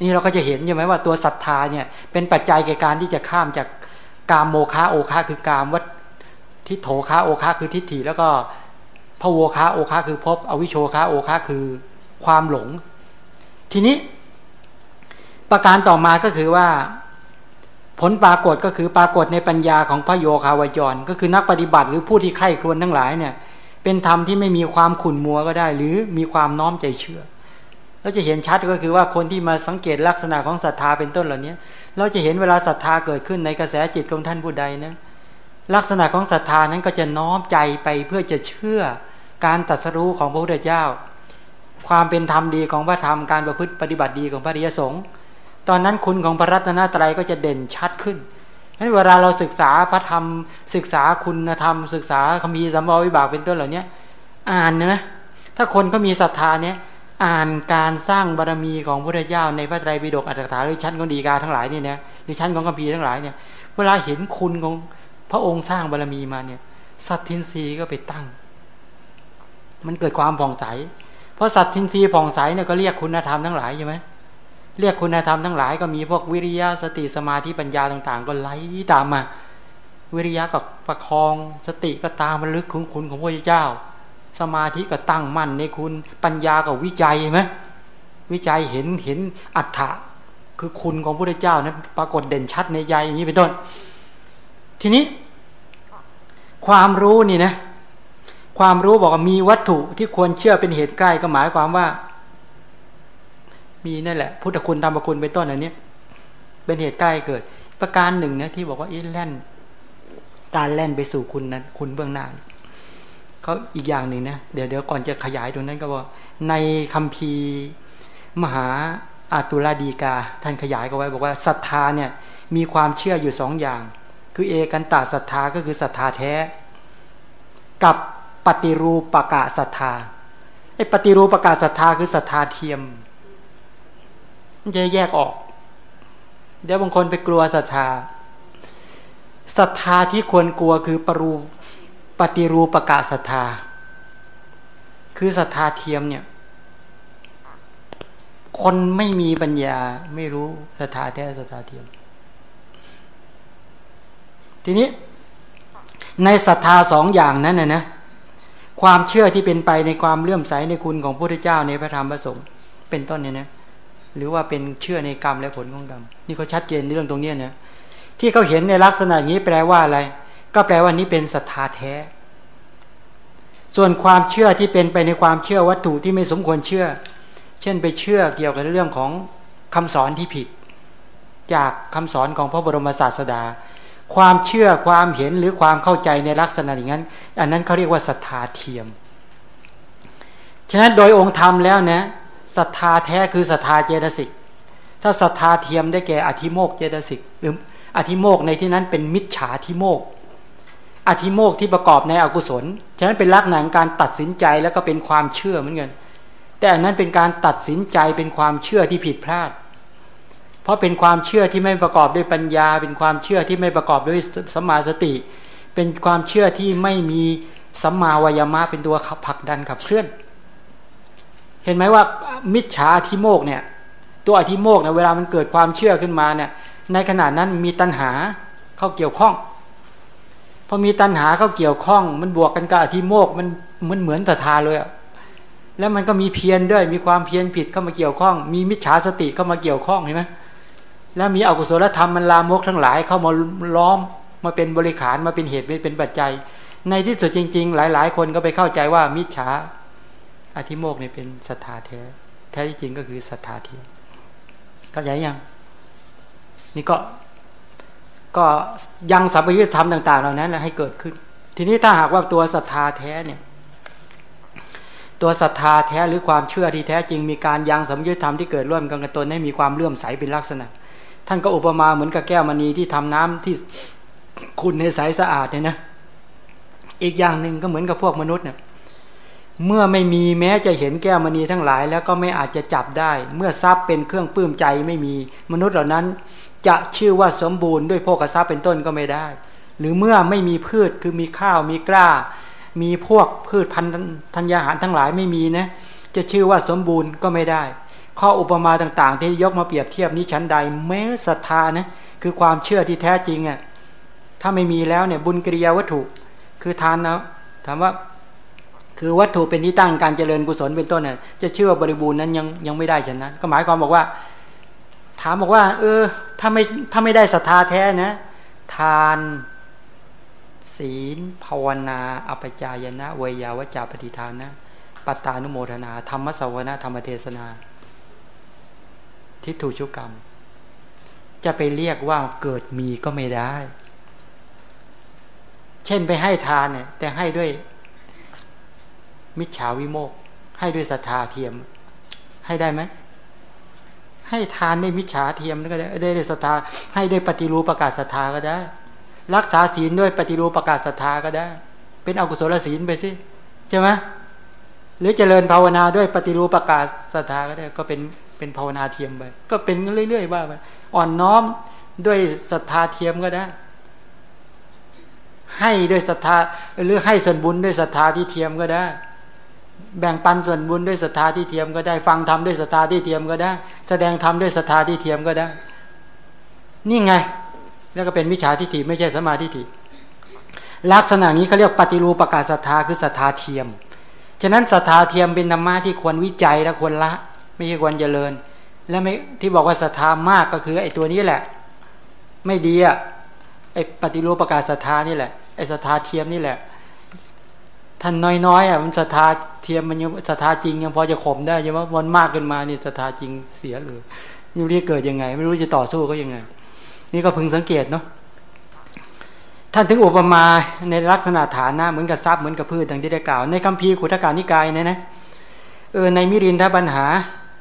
นี่เราก็จะเห็นใช่ไหมว่าตัวศรัทธาเนี่ยเป็นปัจจัยแก่การที่จะข้ามจากกามโมคาโอคาคือกามวัตทิโถคาโอคาคือทิฏฐิแล้วก็พระโวคาโอคาคือพบอวิโชคาโอคาคือความหลง ทีนี้ ประการต่อมาก็คือว่า ผลปรากฏก็คือปรากฏในปัญญาของพระโยคาวจร ก็คือนักปฏิบัติหรือผู้ที่ใคร่ครวญทั้งหลายเนี่ย เป็นธรรมที่ไม่มีความขุ่นมัวก็ได้ หรือมีความน้อมใจเชื่อ เราจะเห็นชัดก็คือว่าคนที่มาสังเกตลักษณะของศรัทธาเป็นต้นเหล่านี้เราจะเห็นเวลาศรัทธาเกิดขึ้นในกระแสจิตของท่านผู้ใดนะลักษณะของศรัทธานั้นก็จะน้อมใจไปเพื่อจะเชื่อการตรัสรู้ของพระพุทธเจ้า ความเป็นธรรมดีของพระธรรมการประพฤติปฏิบัติดีของพระริยสงฆ์ตอนนั้นคุณของพระรัตนตรัยก็จะเด่นชัดขึ้นนั้นเวลาเราศึกษาพระธรรม ศึกษาคุณธรรม ศึกษาคำพีสัมภวิบากเป็นต้นเหล่านี้อ่านนะถ้าคนก็มีศรัทธาเนี้ย อ่านการสร้างบารมีของพระเจ้าในพระไตรปิฎกอัตถกถาหรือชั้นของดีกาทั้งหลายนี่นะหรือชั้นของคัมภีทั้งหลายเนี่ยเวลาเห็นคุณของพระองค์สร้างบารมีมาเนี่ยสัตทินรีก็ไปตั้ง มันเกิดความผ่องใส เพราะสัตทินรีผ่องใสเนี่ยก็เรียกคุณธรรมทั้งหลายใช่ไหมเรียกคุณธรรมทั้งหลายก็มีพวกวิริยะสติสมาธิปัญญาต่างๆ ก็ไหลตามมา วิริยะกับประคองสติก็ตามมันลึกคุณคุณของพระเจ้า สมาธิก็ตั้งมั่นในคุณ ปัญญาก็วิจัยไหมวิจัยเห็นเห็นอัฏฐะคือคุณของพระเจ้านะปรากฏเด่นชัดในใจอย่างนี้เป็นต้น ทีนี้ ความรู้นี่นะความรู้บอกว่ามีวัตถุที่ควรเชื่อเป็นเหตุใกล้ก็หมายความว่า มีนั่นแหละ พุทธคุณธรรมคุณเป็นต้นอันนี้เป็นเหตุใกล้เกิด ประการหนึ่งนะที่บอกว่าอีแล่น การแล่นไปสู่คุณนั้น คุณเบื้องหน้า เขาอีกอย่างหนึ่งนะเดี๋ยวเดี๋ยวก่อนจะขยายตรงนั้นก็ว่าในคำพีมหาอาตุลาดีกา ท่านขยายก็ไว้บอกว่าศรัทธาเนี่ยมีความเชื่ออยู่สองอย่าง คือเอกันตาศรัทธาก็คือศรัทธาแท้ กับปฏิรูปกะศรัทธาไอ้ปฏิรูปกะศรัทธาคือศรัทธาเทียมมันจะแยกออก เดี๋ยวบางคนไปกลัวศรัทธาศรัทธาที่ควรกลัวคือปรู ปฏิรูปกะศรัทธา คือศรัทธาเทียมเนี่ย คนไม่มีปัญญาไม่รู้ศรัทธาแท้ศรัทธาเทียม ทีนี้ ในศรัทธาสองอย่างนั้นนะนะความเชื่อที่เป็นไปในความเลื่อมใสในคุณของพระพุทธเจ้าในพระธรรมพระสงฆ์เป็นต้นเนี่ยนะหรือว่าเป็นเชื่อในกรรมและผลของกรรมนี่เขาชัดเจนในเรื่องตรงนี้นะที่เขาเห็นในลักษณะนี้แปลว่าอะไร ก็แปลว่านี้เป็นศรัทธาแท้ ส่วนความเชื่อที่เป็นไปในความเชื่อวัตถุที่ไม่สมควรเชื่อ เช่นไปเชื่อเกี่ยวกับเรื่องของคำสอนที่ผิด จากคำสอนของพระบรมศาสดา ความเชื่อความเห็นหรือความเข้าใจในลักษณะอย่างนั้น อันนั้นเขาเรียกว่าศรัทธาเทียม ฉะนั้นโดยองค์ธรรมแล้วนะศรัทธาแท้คือศรัทธาเจตสิก ถ้าศรัทธาเทียมได้แก่อธิโมกเจตสิกหรืออธิโมกในที่นั้นเป็นมิจฉาธิโมก อธิโมกที่ประกอบในอกุศล ฉะนั้นเป็นลักษณะการตัดสินใจแล้วก็เป็นความเชื่อเหมือนกัน แต่อันนั้นเป็นการตัดสินใจเป็นความเชื่อที่ผิดพลาด เพราะเป็นความเชื่อที่ไม่ประกอบด้วยปัญญา เป็นความเชื่อที่ไม่ประกอบด้วยสัมมาสติ เป็นความเชื่อที่ไม่มีสัมมาวายามะเป็นตัวขับผลักดันขับเคลื่อน เห็นไหมว่ามิจฉาอธิโมกเนี่ย ตัวอธิโมกเนี่ยเวลามันเกิดความเชื่อขึ้นมาเนี่ย ในขณะนั้นมีตัณหาเข้าเกี่ยวข้อง พอมีตัณหาเข้าเกี่ยวข้อง มันบวกกันกับอธิโมกมันเหมือนเหมือนตถาเลยอะแล้วมันก็มีเพียรด้วย มีความเพียรผิดเข้ามาเกี่ยวข้อง มีมิจฉาสติเข้ามาเกี่ยวข้องเห็นไหมแล้วมีอกุศลธรรมมันลามกทั้งหลาย เข้ามาล้อมมาเป็นบริขารมาเป็นเหตุเป็นปัจจัย ในที่สุดจริง ๆ หลาย ๆ คนก็ไปเข้าใจว่ามิจฉาอธิโมกเนี่ยเป็นศรัทธาแท้แท้จริงก็คือศรัทธาเทียมเข้าใจยังนี่ก็ ก็ยังสัมปยุตธรรมต่าง ๆ เหล่านั้นให้เกิดขึ้น ทีนี้ถ้าหากว่าตัวศรัทธาแท้เนี่ย ตัวศรัทธาแท้หรือความเชื่อที่แท้จริงมีการยังสัมยุตธรรมที่เกิดร่วมกันกับตนให้มีความเลื่อมใสเป็นลักษณะ ท่านก็อุปมาเหมือนกับแก้วมณีที่ทำน้ำที่คุณในใสสะอาดเนี่ยนะ อีกอย่างหนึ่งก็เหมือนกับพวกมนุษย์เนี่ยเมื่อไม่มีแม้จะเห็นแก้วมณีทั้งหลาย แล้วก็ไม่อาจจะจับได้ เมื่อทรัพย์เป็นเครื่องปลื้มใจไม่มีมนุษย์เหล่านั้น จะชื่อว่าสมบูรณ์ด้วยโภคทรัพย์เป็นต้นก็ไม่ได้ หรือเมื่อไม่มีพืชคือมีข้าวมีกล้า มีพวกพืชพันธุ์ธัญญาหารทั้งหลายไม่มีนะจะชื่อว่าสมบูรณ์ก็ไม่ได้ ข้ออุปมาต่างๆ ที่ยกมาเปรียบเทียบนี้ชั้นใดแม้ศรัทธานะคือความเชื่อที่แท้จริงอะถ้าไม่มีแล้วเนี่ยบุญกิริยาวัตถุ คือทานนะถามว่าคือวัตถุเป็นที่ตั้งการเจริญกุศลเป็นต้นเนี่ยจะเชื่อบริบูรณ์นั้นยังยังไม่ได้ฉะนั้น ก็หมายความบอกว่า ถามบอกว่า เออ ถ้าไม่ถ้าไม่ได้ศรัทธาแท้นะ ทาน ศีล ภาวนาอปจายนะเวยาวจาปฏิทานนะปัตตานุโมทนา ธรรมสวนาธรรมเทศนา ทิฏฐุชุกรรม จะไปเรียกว่าเกิดมีก็ไม่ได้ เช่นไปให้ทานเนี่ย แต่ให้ด้วย มิจฉาวิโมก ให้ด้วยศรัทธาเทียม ให้ได้ไหม ให้ทานด้วยมิจฉาเทียมก็ได้ได้ด้ศรัทธาให้ได้ปฏิรูปประกาศศรัทธาก็ได้ รักษาศีลด้วยปฏิรูปประกาศศรัทธาก็ได้ เป็นอกุศลศีลไปสิใช่ไหมหรือเจริญภาวนาด้วยปฏิรูปประกาศศรัทธาก็ได้ก็เป็นเป็นภาวนาเทียมไปก็เป็นเรื่อยๆว่าไปอ่อนน้อมด้วยศรัทธาเทียมก็ได้ ให้ด้วยศรัทธาหรือให้ส่วนบุญด้วยศรัทธาที่เทียมก็ได้ แบ่งปันส่วนบุญด้วยศรัทธาที่เทียมก็ได้ ฟังธรรมด้วยศรัทธาที่เทียมก็ได้ แสดงธรรมด้วยศรัทธาที่เทียมก็ได้ นี่ไง แล้วก็เป็นวิชาทิฏฐิไม่ใช่สมาธิฏฐิลักษณะนี้เขาเรียกปฏิรูปประกาศศรัทธาคือศรัทธาเทียม ฉะนั้นศรัทธาเทียมเป็นธรรมะที่ควรวิจัยและควรละ ไม่ใช่ควรเจริญ และไม่ที่บอกว่าศรัทธามากก็คือไอ้ตัวนี้แหละ ไม่ดีอะไอ้ปฏิรูปประกาศศรัทธานี่แหละไอ้ศรัทธาเทียมนี่แหละ ท่านน้อยๆอะมันศรัทธาเทียมมันยังศรัทธาจริงยังพอจะข่มได้ใช่ไหมมันมากขึ้นมานี่ศรัทธาจริงเสียเลยไม่รู้จะเกิดยังไง ไม่รู้จะต่อสู้ก็ยังไง นี่ก็พึงสังเกตเนาะท่านถึงอุปมาในลักษณะฐานะเหมือนกับทรัพย์เหมือนกับพืชดังที่ได้กล่าว ในคัมภีร์ขุทการนิกายเนี่ยนะเออในมิรินทปัญหา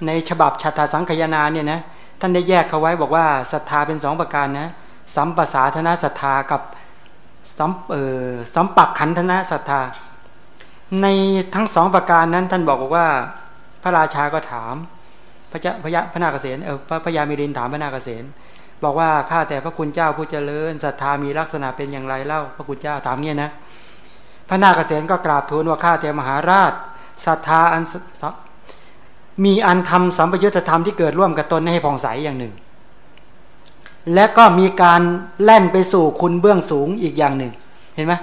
ในฉบับชัตถสังคยนาเนี่ยนะท่านได้แยกเขาไว้บอกว่าศรัทธาเป็นสองประการนะสัมปสาธนาศรัทธากับสัมเออสัมปักขันธนาศรัทธา ในทั้งสองประการนั้นท่านบอกว่า พระราชาก็ถาม พระเจ้าพระยาพระนาคเษนเออพระยามิรินถามพระนาคเษนบอกว่าข้าแต่พระคุณเจ้าผู้เจริญศรัทธามีลักษณะเป็นอย่างไรเล่าพระคุณเจ้าถามเงี้ยนะพระนาคเษนก็กราบทูลว่าข้าแต่มหาราชศรัทธาอันมีอันทำสัมปยุตธรรมที่เกิดร่วมกับตนให้ผ่องใสอย่างหนึ่ง และก็มีการแล่นไปสู่คุณเบื้องสูงอีกอย่างหนึ่ง เห็นไหม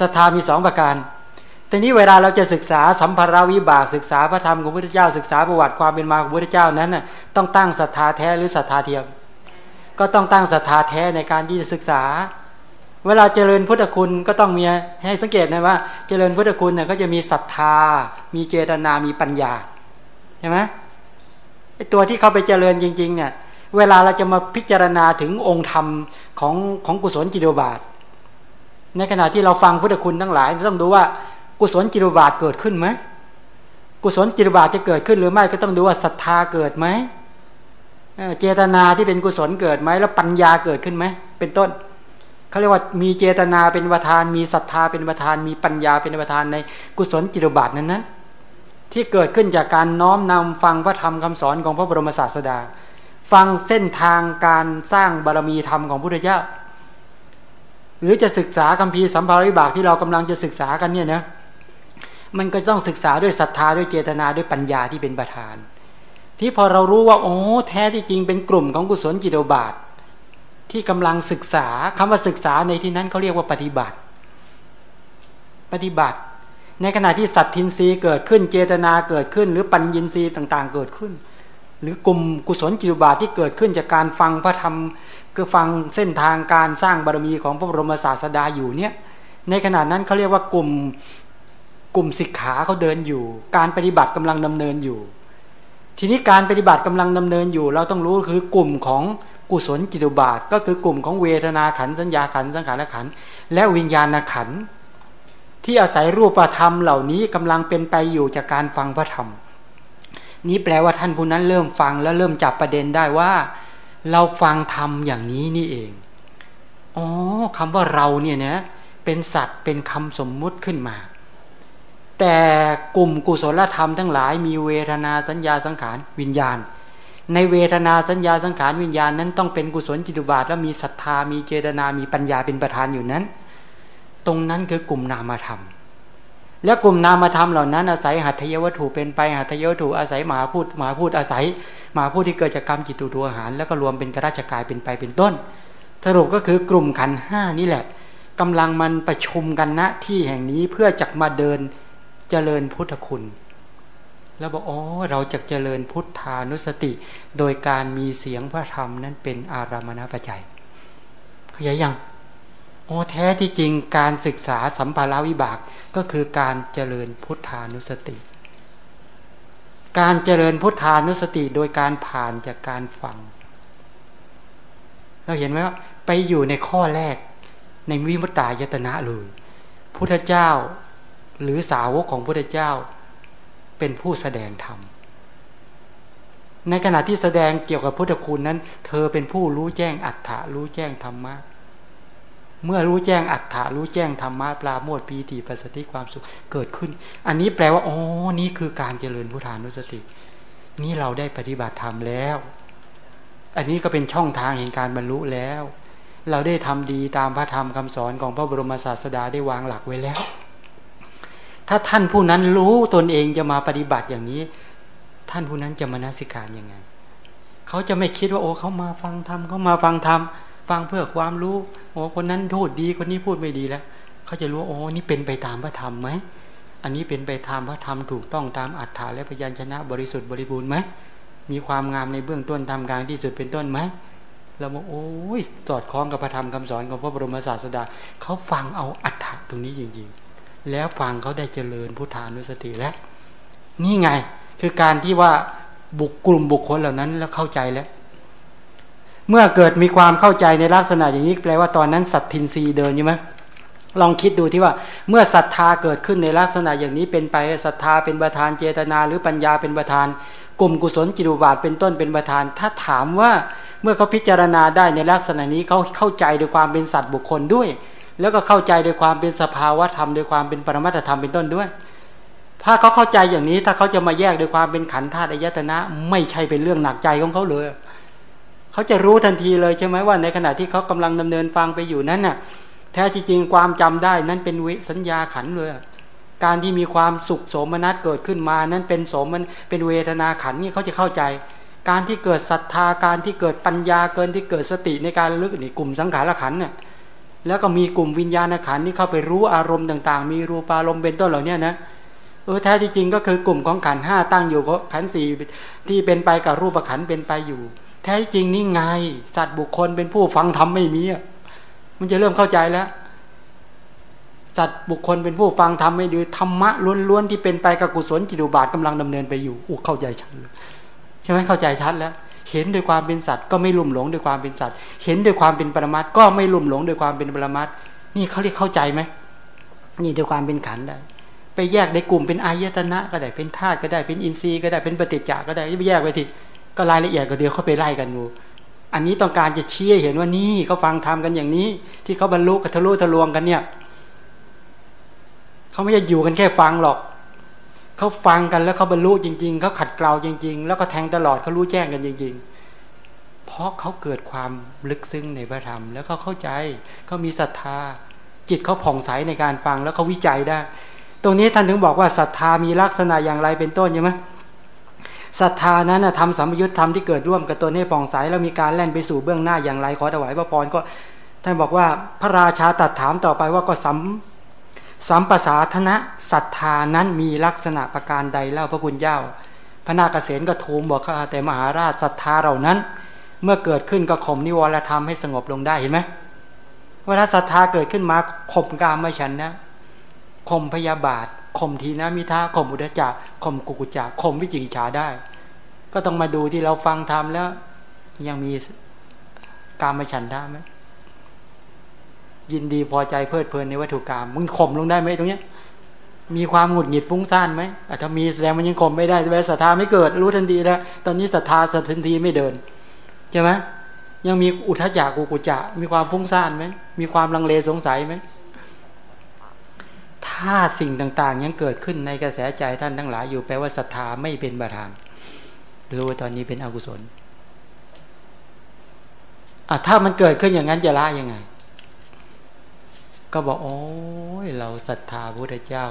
ศรัทธามีสองประการ แต่นี้เวลาเราจะศึกษาสัมภาระวิบากศึกษาพระธรรมของพระพุทธเจ้า ศึกษาประวัติความเป็นมาของพระพุทธเจ้านั้นน่ะต้องตั้งศรัทธาแท้หรือศรัทธาเทียม ก็ต้องตั้งศรัทธาแท้ในการที่จะศึกษา เวลาเจริญพุทธคุณก็ต้องมีให้สังเกตนะว่า เจริญพุทธคุณเนี่ยก็จะมีศรัทธา มีเจตนามีปัญญาใช่ไหมไอตัวที่เขาไปเจริญจริงๆเนี่ยเวลาเราจะมาพิจารณาถึงองค์ธรรมของของกุศลจิตวบาท ในขณะที่เราฟังพุทธคุณทั้งหลายต้องดูว่า กุศลจิตบาทเกิดขึ้นไหมกุศลจิตบาทจะเกิดขึ้นหรือไม่ก็ต้องดูว่าศรัทธาเกิดไหมเจตนาที่เป็นกุศลเกิดไหมแล้วปัญญาเกิดขึ้นไหมเป็นต้นเขาเรียกว่ามีเจตนาเป็นประธาน มีศรัทธาเป็นประธาน มีปัญญาเป็นประธานในกุศลจิตบาทนั้นนั้นที่เกิดขึ้นจากการน้อมนำฟังพระธรรมคำสอนของพระบรมศาสดา ฟังเส้นทางการสร้างบารมีธรรมของพระพุทธเจ้า หรือจะศึกษาคัมภีร์สัมภาริบากที่เรากำลังจะศึกษากันเนี่ยนะ มันก็ต้องศึกษาด้วยศรัทธาด้วยเจตนาด้วยปัญญาที่เป็นประธาน ที่พอเรารู้ว่าโอ้แท้ที่จริงเป็นกลุ่มของกุศลจิตบาท ที่กำลังศึกษาคำว่าศึกษาในที่นั้นเขาเรียกว่าปฏิบัติ ปฏิบัติ ในขณะที่สัตทินรีเกิดขึ้นเจตนาเกิดขึ้น หรือปัญญินรีต่างๆ เกิดขึ้น หรือกลุ่มกุศลจิตบาทที่เกิดขึ้นจากการฟังพระธรรมคือฟังเส้นทางการสร้างบารมีของพระบรมศาสดาอยู่เนี่ยในขณะนั้นเขาเรียกว่ากลุ่ม กลุ่มศิกขาเขาเดินอยู่ การปฏิบัติกำลังดำเนินอยู่ ทีนี้การปฏิบัติกำลังดำเนินอยู่ เราต้องรู้คือกลุ่มของกุศลจิตุบาท ก็คือกลุ่มของเวทนาขันสัญญาขันสังขารขันและวิญญาณขันที่อาศัยรูปธรรมเหล่านี้กำลังเป็นไปอยู่จากการฟังพระธรรม นี้แปลว่าท่านผู้นั้นเริ่มฟังแล้วเริ่มจับประเด็นได้ว่า เราฟังธรรมอย่างนี้นี่เองอ๋อคำว่าเราเนี่ยนะเป็นสัตว์เป็นคำสมมุติขึ้นมา แต่กลุ่มกุศลธรรมทั้งหลายมีเวทนาสัญญาสังขารวิญญาณ ในเวทนาสัญญาสังขารวิญญาณนั้นต้องเป็นกุศลจิตุบาทและมีศรัทธามีเจตนามีปัญญาเป็นประธานอยู่นั้น ตรงนั้นคือกลุ่มนามธรรม แล้วกลุ่มนามธรรมเหล่านั้นอาศัยหัตถยวัตถุเป็นไปหัตถยวัตถุอาศัยหมาพูดหมาพูดอาศัยหมาพูดที่เกิดจากกรรมจิตุตัวอาหาร แล้วก็รวมเป็นกราชกายเป็นไปเป็นต้น สรุปก็คือกลุ่มขันห้านี่แหละกำลังมันประชุมกันณที่แห่งนี้เพื่อจักมาเดิน เจริญพุทธคุณ แล้วบอกอ๋อเราจะเจริญพุทธานุสติ โดยการมีเสียงพระธรรมนั้นเป็นอารามณปัจจัยขยายยังโอ้แท้ที่จริงการศึกษาสัมภาระวิบากก็คือการเจริญพุทธานุสติ การเจริญพุทธานุสติโดยการผ่านจากการฟัง เราเห็นไหมว่าไปอยู่ในข้อแรกในวิมุตตายตนะเลยพุทธเจ้า หรือสาวกของพุทธเจ้า เป็นผู้แสดงธรรม ในขณะที่แสดงเกี่ยวกับพุทธคุณนั้น เธอเป็นผู้รู้แจ้งอัฏฐะรู้แจ้งธรรมะเมื่อรู้แจ้งอัฏฐารู้แจ้งธรรมะปลาโมดปีติปัสสติความสุขเกิดขึ้น อันนี้แปลว่าอ๋อนี่คือการเจริญพุทธานุสติ นี่เราได้ปฏิบัติธรรมแล้ว อันนี้ก็เป็นช่องทางแห่งการบรรลุแล้ว เราได้ทำดีตามพระธรรมคำสอนของพระบรมศาสดาได้วางหลักไว้แล้ว ถ้าท่านผู้นั้นรู้ตนเองจะมาปฏิบัติอย่างนี้ ท่านผู้นั้นจะมานาสิการยังไงเขาจะไม่คิดว่าโอ้เขามาฟังธรรมเขามาฟังธรรมฟังเพื่อความรู้โอ้คนนั้นพูดดีคนนี้พูดไม่ดีแล้วเขาจะรู้โอ้นี่เป็นไปตามพระธรรมไหมอันนี้เป็นไปตามพระธรรมถูกต้องตามอัฏฐานและพยัญชนะบริสุทธิ์บริบูรณ์ไหมมีความงามในเบื้องต้นทำกลางที่สุดเป็นต้นไหมเราบอกโอ้ยสอดคล้องกับพระธรรมคำสอนของพระบรมศาสดาเขาฟังเอาอัฏฐะตรงนี้จริงๆ แล้วฟังเขาได้เจริญพุทธานุสติแล้ว นี่ไง คือการที่ว่าบุกกลุ่มบุคคลเหล่านั้นแล้วเข้าใจแล้ว เมื่อเกิดมีความเข้าใจในลักษณะอย่างนี้แปลว่าตอนนั้นสัตทินรีเดินใช่ไหมลองคิดดูที่ว่าเมื่อศรัทธาเกิดขึ้นในลักษณะอย่างนี้เป็นไปศรัทธาเป็นประธานเจตนาหรือปัญญาเป็นประธาน กลุ่มกุศลจิตุบาทเป็นต้นเป็นประธาน ถ้าถามว่าเมื่อเขาพิจารณาได้ในลักษณะนี้เขาเข้าใจโดยความเป็นสัตว์บุคคลด้วย แล้วก็เข้าใจโดยความเป็นสภาวะธรรมโดยความเป็นปรมัตถธรรมเป็นต้นด้วย ถ้าเขาเข้าใจอย่างนี้ถ้าเขาจะมาแยกโดยความเป็นขันธ์ธาตุอายตนะ ไม่ใช่เป็นเรื่องหนักใจของเขาเลยเขาจะรู้ทันทีเลยใช่ไหมว่า ในขณะที่เขากำลังดำเนินฟังไปอยู่นั้นน่ะ แท้จริงความจำได้นั้นเป็นวิสัญญาขันเลยการที่มีความสุขโสมนัสเกิดขึ้นมา นั้นเป็นโสมนเป็นเวทนาขันนี่เขาจะเข้าใจ การที่เกิดศรัทธาการที่เกิดปัญญาเกินที่เกิดสติในการลึกนี่กลุ่มสังขารขันเนี่ย แล้วก็มีกลุ่มวิญญาณขันที่เข้าไปรู้อารมณ์ต่าง ๆ มีรูปารมณ์เป็นต้นเหล่านี้นะเออแท้ที่จริงก็คือกลุ่มของขันห้าตั้งอยู่ขันสี่ที่เป็นไปกับรูปขันเป็นไปอยู่ แท้จริงนี่ไง สัตว์บุคคลเป็นผู้ฟังธรรมไม่มีอะมันจะเริ่มเข้าใจแล้ว สัตว์บุคคลเป็นผู้ฟังธรรมไม่ดีธรรมะล้วนๆที่เป็นไปกับกุศลจิตุบาทกำลังดำเนินไปอยู่อู้เข้าใจชัดเลยใช่ไหมเข้าใจชัดแล้ว เห็นด้วยความเป็นสัตว์ก็ไม่ลุ่มหลงด้วยความเป็นสัตว์ เห็นด้วยความเป็นปรมัตก็ไม่ลุ่มหลงด้วยความเป็นปรมัตนี่เขาเรียกเข้าใจไหมนี่ด้วยความเป็นขันได้ ไปแยกในกลุ่มเป็นอายตนะ ก็ได้เป็นธาตุก็ได้เป็นอินทรีย์ก็ได้เป็นปฏิจจาก็ได้ไปแยกไปทีก็รายละเอียดก็เดียวเขาไปไล่กันดูอันนี้ต้องการจะเชี่ยเห็นว่านี่เขาฟังทำกันอย่างนี้ ที่เขาบรรลุกัทะลุทะลวงกันเนี่ยเขาไม่จะอยู่กันแค่ฟังหรอก เขาฟังกันแล้วเขาบรรลุจริง ๆเขาขัดเกลาจริง ๆ แล้วก็แทงตลอดเขารู้แจ้งกันจริง ๆ เพราะเขาเกิดความลึกซึ้งในพระธรรม แล้วเขาเข้าใจเขามีศรัทธา จิตเขาผ่องใสในการฟังแล้วเขาวิจัยได้ ตรงนี้ท่านถึงบอกว่าศรัทธามีลักษณะอย่างไรเป็นต้นใช่ไหมศรัทธานั้นทำสัมยุทธธรรมที่เกิดร่วมกับตนให้ผ่องใสแล้วมีการแล่นไปสู่เบื้องหน้าอย่างไรขอถวายพระพรก็ท่านบอกว่าพระราชาตัดถามต่อไปว่าก็สัม สัมปสาธนะศรัทธานั้นมีลักษณะประการใดเล่าพระคุณเจ้า พระนาคเษนก็ทูลบอกข้าแต่มหาราชศรัทธาเหล่านั้น เมื่อเกิดขึ้นก็ข่มนิวรธรรมให้สงบลงได้เห็นไหมเวลาศรัทธาเกิดขึ้นมาข่มกามไม่ฉันนะข่มพยาบาทข่มทีนะมิท้าข่มอุดจักข่มกุกุจักข่มวิจิกิจฉาได้ ก็ต้องมาดูที่เราฟังทำแล้ว ยังมีกามฉันได้ไหม ยินดีพอใจเพลิดเพลินในวัตถุกรรมมึงข่มลงได้ไหมตรงเนี้ย มีความหงุดหงิดฟุ้งซ่านไหมถ้ามีแสดงมันยังข่มไม่ได้แสดงศรัทธาไม่เกิดรู้ทันทีแล้วตอนนี้ศรัทธาสัทันทีไม่เดินใช่ไหมยังมีอุทจักกุกุจะ มีความฟุ้งซ่านไหมมีความลังเลสงสัยไหมถ้าสิ่งต่าง ๆ ยังเกิดขึ้นในกระแสใจท่านทั้งหลายอยู่แปลว่าศรัทธาไม่เป็นประธานรู้ว่าตอนนี้เป็นอกุศลอะถ้ามันเกิดขึ้นอย่างนั้นจะละยังไง ก็บอกโอ้ยเราศรัทธาพระพุทธเจ้า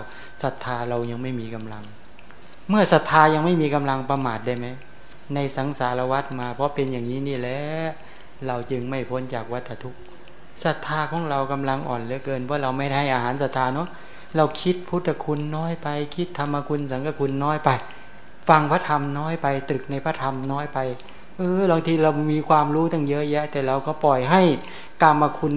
ศรัทธาเรายังไม่มีกำลัง เมื่อศรัทธายังไม่มีกำลังประมาทได้ไหมในสังสารวัฏมา เพราะเป็นอย่างนี้นี่แหละเราจึงไม่พ้นจากวัฏทุกข์ศรัทธาของเรากำลังอ่อนเหลือเกินเพราะเราไม่ได้อาหารศรัทธาเนาะเราคิดพุทธคุณน้อยไป คิดธรรมคุณสังฆคุณน้อยไป ฟังพระธรรมน้อยไป ตรึกในพระธรรมน้อยไปเออบางทีเรามีความรู้ตั้งเยอะแยะ แต่เราก็ปล่อยให้ กรรมคุณ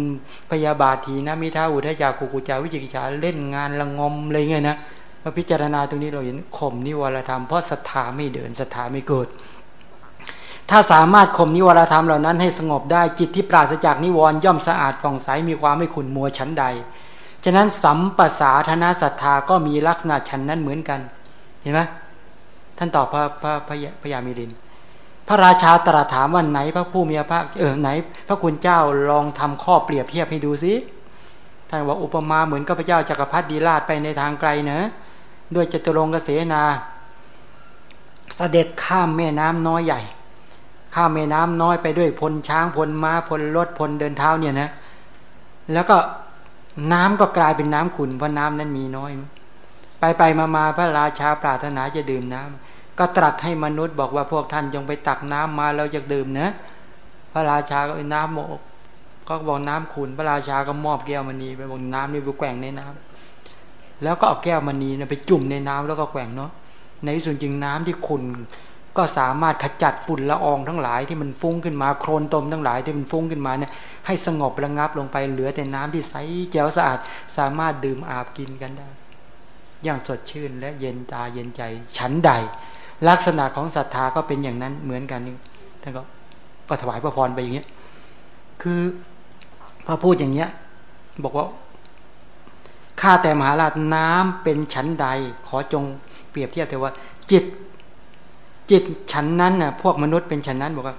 พยาบาทีนะมิท้าอุทยากุกุจาวิจิกิจาเล่นงานละงมอะไรเงี้ยนะมาพิจารณาตรงนี้เราเห็นข่มนิวรธรรมเพราะศรัทธาไม่เดินศรัทธาไม่เกิด ถ้าสามารถข่มนิวรธรรมเหล่านั้นให้สงบได้จิตที่ปราศจากนิวรย่อมสะอาดผ่องใสมีความไม่ขุ่นมัวชั้นใด ฉะนั้นสัมปสาธนาศรัทธาก็มีลักษณะชั้นนั้นเหมือนกัน เห็นไหมท่านตอบพระพระพระพระยามีดิน พระราชาตรัสถามว่าไหนพระผู้มีพระเออไหน พระคุณเจ้าลองทำข้อเปรียบเทียบให้ดูสิท่านว่าอุปมาเหมือนกับพระเจ้าจักรพรรดิราชไปในทางไกลเนอะด้วยจตุรงกเสนาสเสด็จข้ามแม่น้ำน้อยใหญ่ ข้ามแม่น้ำน้อยไปด้วยพลช้างพลม้าพลรถพลเดินเท้าเนี่ยนะแล้วก็น้ำก็กลายเป็นน้ำขุนเพราะน้ำนั้นมีน้อย ไปไปมามาพระราชาปรารถนาจะดื่มน้ำ ก็ตรัสให้มนุษย์บอกว่าพวกท่านจงไปตักน้ำมาเราจะดื่มนะพระราชาก็น้ำโมกก็บอกน้ำขุนพระราชาก็มอบแก้วมณีไปบอกน้ำนี่ไปแกว่งในน้ำแล้วก็เอาแก้วมณีไปจุ่มในน้ำแล้วก็แกว่งเนาะในส่วนจริงน้ำที่ขุนก็สามารถขจัดฝุ่นละอองทั้งหลายที่มันฟุ้งขึ้นมาโครนตมทั้งหลายที่มันฟุ้งขึ้นมาเนี่ยให้สงบระงับลงไปเหลือแต่น้ำที่ใสแจ๋วสะอาดสามารถดื่มอาบกินกันได้ อย่างสดชื่นและเย็นตาเย็นใจฉันใด ลักษณะของศรัทธาก็เป็นอย่างนั้นเหมือนกันนี่ท่านก็ก็ถวายพระพรไปอย่างเงี้ยคือพอพูดอย่างเงี้ย บอกว่าข้าแต่มหาราชน้ำเป็นชั้นใด ขอจงเปรียบเทียบเถอะว่า จิต จิตฉันนั้นน่ะ พวกมนุษย์เป็นฉันนั้นบอกว่า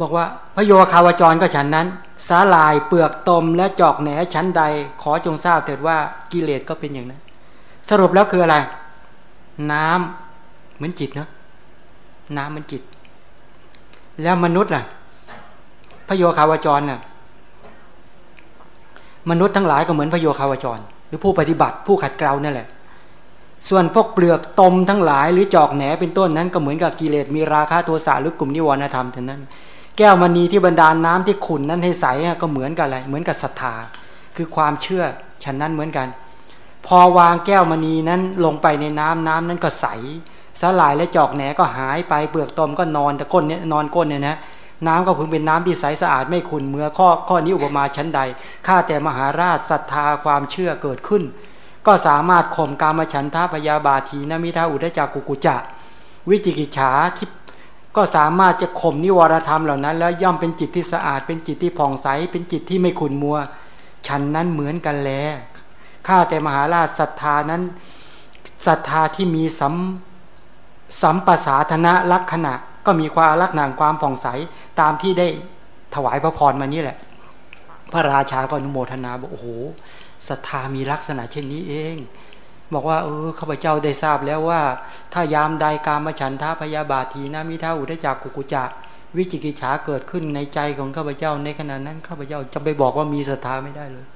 บอกว่า พระโยคาวจรก็ฉันนั้นสาลายเปลือกตมและจอกแหนชั้นใด ขอจงทราบเถิดว่ากิเลสก็เป็นอย่างนั้น สรุปแล้วคืออะไร น้ำเหมือนจิตเนาะน้ำมันจิต แล้วมนุษย์ล่ะ พระโยคาวจรน่ะมนุษย์ทั้งหลายก็เหมือนพระโยคาวจร หรือผู้ปฏิบัติผู้ขัดเกลานั่นแหละ ส่วนพวกเปลือกตมทั้งหลาย หรือจอกแหนเป็นต้นนั้นก็เหมือนกับกิเลสมีราคะโทสะหรือกลุ่มนิวรณธรรมเท่านั้น แก้วมณีที่บรรดาน้ำที่ขุนนั้นให้ใสก็เหมือนกันอะไรเหมือนกับศรัทธา คือความเชื่อฉันนั้นเหมือนกัน พอวางแก้วมณีนั้นลงไปในน้ำน้ำนั้นก็ใสสลายและจอกแหนก็หายไปเปลือกตมก็นอนแต่ก้นเนี่ยนอนก้นเนี่ยนะน้ำก็พึงเป็นน้ำที่ใสสะอาดไม่ขุนเมื่อข้อข้อนี้อุปมาชั้นใดข้าแต่มหาราชศรัทธาความเชื่อเกิดขึ้น ก็สามารถข่มกามฉันทาพยาบาทีนมิทาอุทจักกุกุจะวิจิกิจฉาที่ก็สามารถจะข่มนิวรธรรมเหล่านั้น แล้วย่อมเป็นจิตที่สะอาดเป็นจิตที่ผ่องใสเป็นจิตที่ไม่ขุนมัว ฉันนั้นเหมือนกันแล ข้าแต่มหาราชศรัทธานั้นศรัทธาที่มีสัมสัมปสาธนะลักษณะ ก็มีความลักษณะความผ่องใสตามที่ได้ถวายพระพรมานี้แหละ พระราชาก็อนุโมทนาบอกโอ้โหศรัทธามีลักษณะเช่นนี้เอง บอกว่าเออข้าพเจ้าได้ทราบแล้วว่า ถ้ายามใดการมาฉันทาพยาบาทีนะมิท้าอุทจักกุกุจักวิจิกิจฉาเกิดขึ้นในใจของข้าพเจ้าในขณะนั้นข้าพเจ้าจะไปบอกว่ามีศรัทธาไม่ได้เลย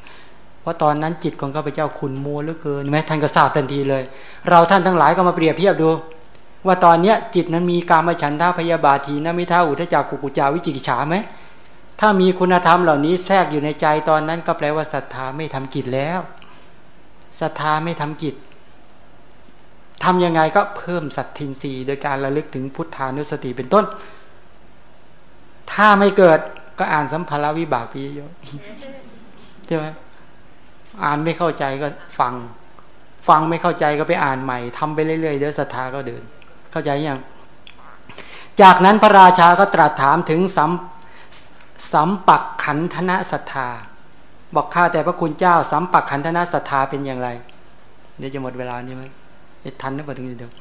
เพราะตอนนั้นจิตของข้าพเจ้าขุนมัวเหลือเกินไหมท่านก็ทราบทันทีเลย เราท่านทั้งหลายก็มาเปรียบเทียบดู ว่าตอนเนี้ยจิตนั้นมีการมาฉันท้าพยาบาทีนะมิท้าอุทจักกุกุจาวิจิกิจฉาไหมถ้ามีคุณธรรมเหล่านี้แทรกอยู่ในใจตอนนั้นก็แปลว่าศรัทธาไม่ทำกิจแล้วศรัทธาไม่ทำกิจทำยังไงก็เพิ่มสัตทินรีโดยการระลึกถึงพุทธานุสติเป็นต้น ถ้าไม่เกิดก็อ่านสัมภาระวิบากปีเยอะใช่ไหม อ่านไม่เข้าใจก็ฟัง ฟังไม่เข้าใจก็ไปอ่านใหม่ทำไปเรื่อยๆเดี๋ยวศรัทธาก็เดิน เข้าใจยังจากนั้นพระราชาก็ตรัสถามถึงสัมสัมปักขันธนะศรัทธา บอกข้าแต่พระคุณเจ้า สัมปักขันธนะศรัทธาเป็นอย่างไรเดี๋ยวจะหมดเวลานี้ไหมทันหรือเปล่าถึงเดียว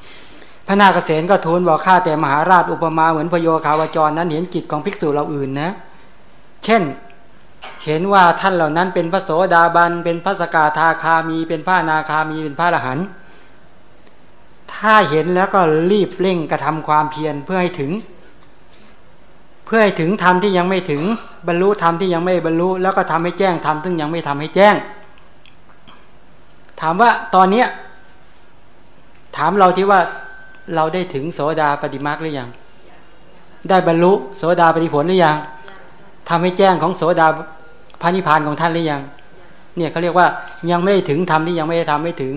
พระนาคเษนก็ทูลบอกข้าแต่มหาราชอุปมาเหมือนพโยคาวจรนั้นเห็นจิตของภิกษุเราอื่นนะ เช่น เห็นว่าท่านเหล่านั้นเป็นพระโสดาบัน เป็นพระสกาทาคามี เป็นพระนาคามี เป็นพระอรหันต์ถ้าเห็นแล้วก็รีบเร่งกระทำความเพียรเพื่อให้ถึง เพื่อให้ถึงธรรมที่ยังไม่ถึง บรรลุธรรมที่ยังไม่บรรลุ แล้วก็ทำให้แจ้งธรรมซึ่งยังไม่ทำให้แจ้ง ถามว่าตอนเนี้ยถามเราที่ว่าเราได้ถึงโสดาปฏิมาคหรือยัง ได้บรรลุโสดาปฏิผลหรือยัง ทำให้แจ้งของโสดาพานิพานของท่านหรือยัง เนี่ยเขาเรียกว่ายังไม่ได้ถึงธรรมที่ยังไม่ได้ทำไม่ถึง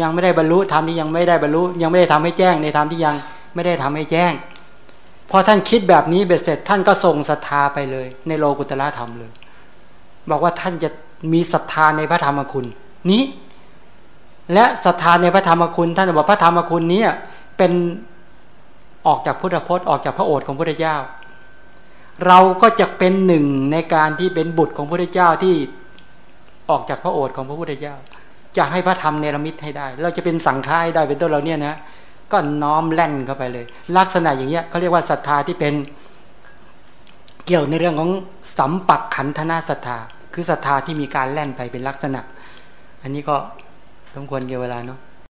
ยังไม่ได้บรรลุธรรมที่ยังไม่ได้บรรลุ ยังไม่ได้ทำให้แจ้งในธรรมที่ยังไม่ได้ทำให้แจ้ง พอท่านคิดแบบนี้เบ็ดเสร็จ ท่านก็ส่งศรัทธาไปเลย ในโลกุตละธรรมเลย บอกว่าท่านจะมีศรัทธาในพระธรรมคุณ นี้ และศรัทธาในพระธรรมคุณ ท่านบอกพระธรรมคุณนี้เป็นออกจากพุทธพจน์ออกจากพระโอษฐ์ของพระเจ้า เราก็จะเป็นหนึ่งในการที่เป็นบุตรของพระพุทธเจ้าที่ออกจากพระโอษฐ์ของพระพุทธเจ้า จะให้พระธรรมเนรมิตให้ได้ เราจะเป็นสังฆายได้เป็นต้นเราเนี่ยนะก็น้อมแล่นเข้าไปเลย ลักษณะอย่างเงี้ยเขาเรียกว่าศรัทธาที่เป็นเกี่ยวในเรื่องของสัมปักขันธนาศรัทธา คือศรัทธาที่มีการแล่นไปเป็นลักษณะ อันนี้ก็สมควรเกี่ยวเวลาเนาะ